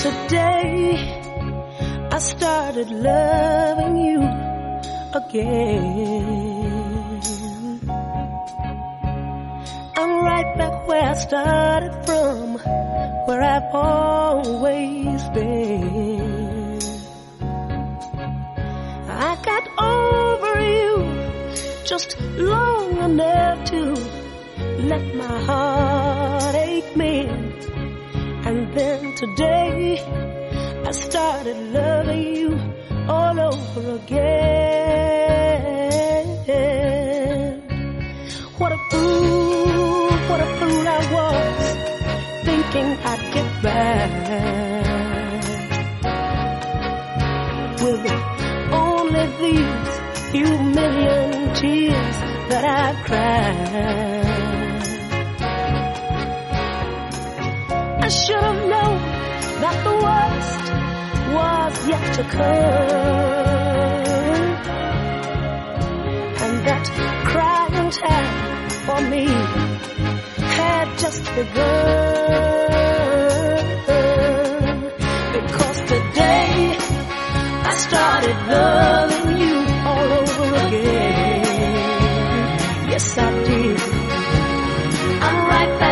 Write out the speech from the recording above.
Today I started loving you again. I'm right back where I started from, where I've always been. I got over you just long enough to let my heart today I started loving you all over again. What a fool, what a fool I was, thinking I'd get back. With only these few million tears that I've cried. I should have yet come, And that crying time for me had just begun. Because today I started loving you all over again, yes I did. I'm right back.